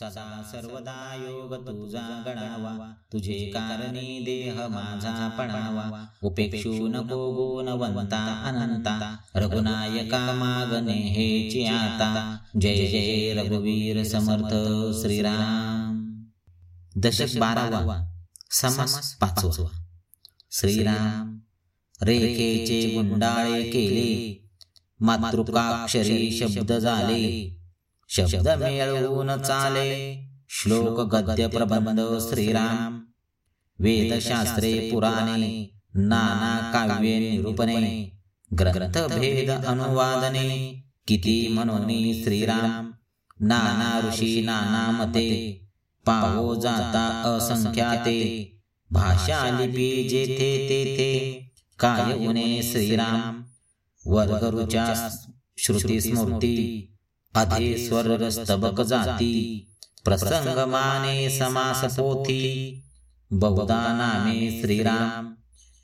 सदा सर्वदा योग तुझा गणावा. तुझे कारणे देह माझा पणावा. उपेक्षू नको गुणवंता अनंता. रघुनायका मागणे हे आता. जय जय रघुवीर समर्थ श्रीराम. दशक बारावा. समास पाचवा. श्रीराम रेखेचे गुंडाळे केले. मातृकाक्षरी शब्द झाले. शब्द मिळवून चाले श्लोक गद्य प्रबंध श्रीराम। वेदशास्त्रे पुराणे नाना काव्ये निरूपणे ग्रंथ भेद अनुवादने किती मनोनी श्रीराम। नाना ऋषी नाना मते पावो जाता असंख्याते। भाषा लिपी जेथे तेथे काय उने श्रीराम। वर्गरुच्या श्रुती स्मृती अधे स्तबक जाती प्रसंग माने समास पोथी बहुदा नामे श्रीराम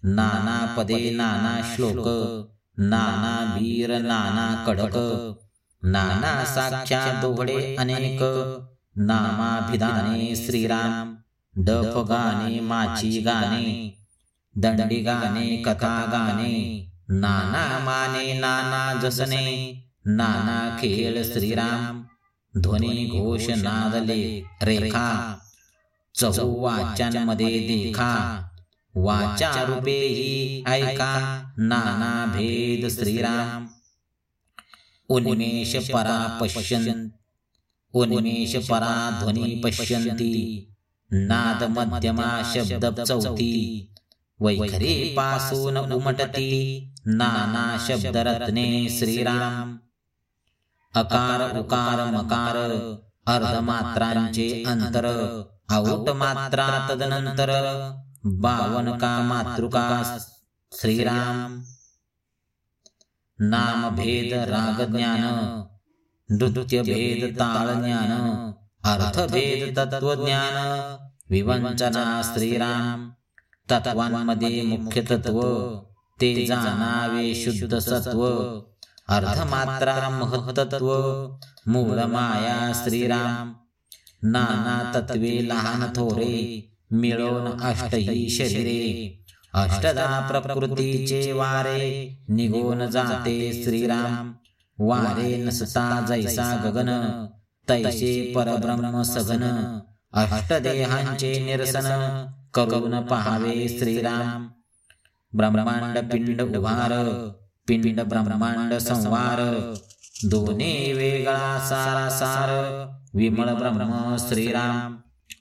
नाना पदे नाना श्लोक नाना वीर नाना कडक नाना साख्या दोघडे अनेक नामाभिधाने श्रीराम डफ गाणे माची गाणे दंडी गाणे कथा गाणे नाना माने नाना जसने नाना खेळ श्रीराम ध्वनी घोष नादले रेखा चहू वाच्यांमध्ये देखा वाचा रूपे ही ऐका नाना भेद श्रीराम। उन्मेष परा पश्यन उन्मेष परा ध्वनी पश्यंती नाद मध्यमा शब्द चौथी वैखरी पासून उमटती नाना शब्द रत्ने श्रीराम। अकार उकार मकार अर्धमात्रांचे अंतर. आऊट मात्रा तदनंतर बावन का मातृका श्रीराम. नाम भेद राग ज्ञान नृत्य भेद ताळ ज्ञान अर्थ भेद तत्वज्ञान विवंचना श्रीराम. तत्वांमध्ये मुख्य तत्व ते जाणावे शुद्ध सत्व अर्धमात्रा महत्तत्व मूळ माया श्रीराम। नाना तत्वे लहान थोरे मिळून अष्टही शरीरे। अष्टदा प्रकृतीचे वारे निघून जाते श्रीराम। वारे नसता जैसा गगन तैसे परब्रह्म सगन अष्टदेहांचे निरसन करून पहावे श्रीराम। ब्रह्मांड पिंड उभार पिंड ब्रह्मांड संवार। दोन्ही वेगळा सारा सार विमळ ब्रह्म श्रीराम।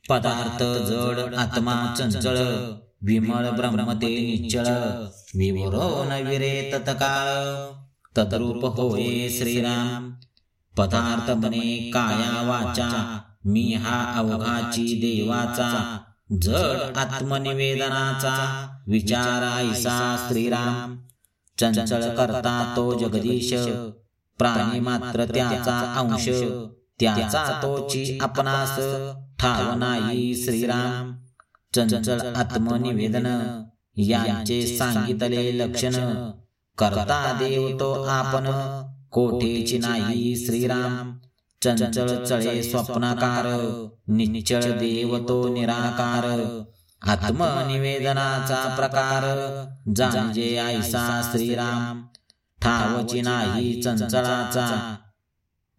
पदार्थ जड आत्मा चंचळ। विमळ ब्रह्म ते निश्चळ। विवरो नविरे तत्काळ तद्रूप होय श्रीराम। पदार्थ बने काया वाचा। मी हा अवघाची देवाचा। जड आत्मनिवेदनाचा। विचारायसा श्रीराम। चंचल करता तो जगदीश प्राणी मात्र त्याचा अंश त्याचा तोची आपणास ठाव नाही श्रीराम. चंचल आत्मनिवेदन यांचे सांगितले लक्षण करता देव तो आपण कोठेची नाही श्रीराम. चंचल चळे स्वप्नाकार निश्चळ देव तो निराकार. आत्मनिवेदनाचा प्रकार. जांजे आईसा श्रीराम ठावची नाही चंचळाचा.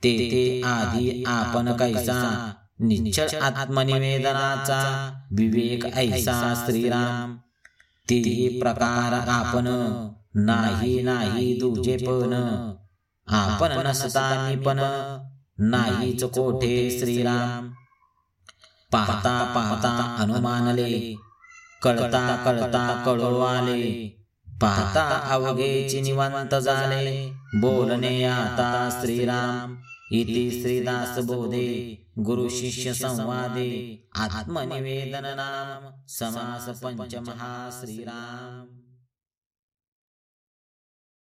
तेथे आधी आपण कैसा? निश्चळ आत्मनिवेदनाचा. विवेक ऐसा श्रीराम. ते प्रकार आपण. नाही नाही तुझे पण. आपण नसता पण. नाहीच कोठे श्रीराम. पाहता पाहता अनुमानले कळता कळता कळवाले. आले पाहता अवघेची निवंत झाले बोलणे आता श्रीराम. इति श्रीदास बोधे गुरु शिष्य संवादे आत्मनिवेदन नाम समास पंचमहा श्रीराम.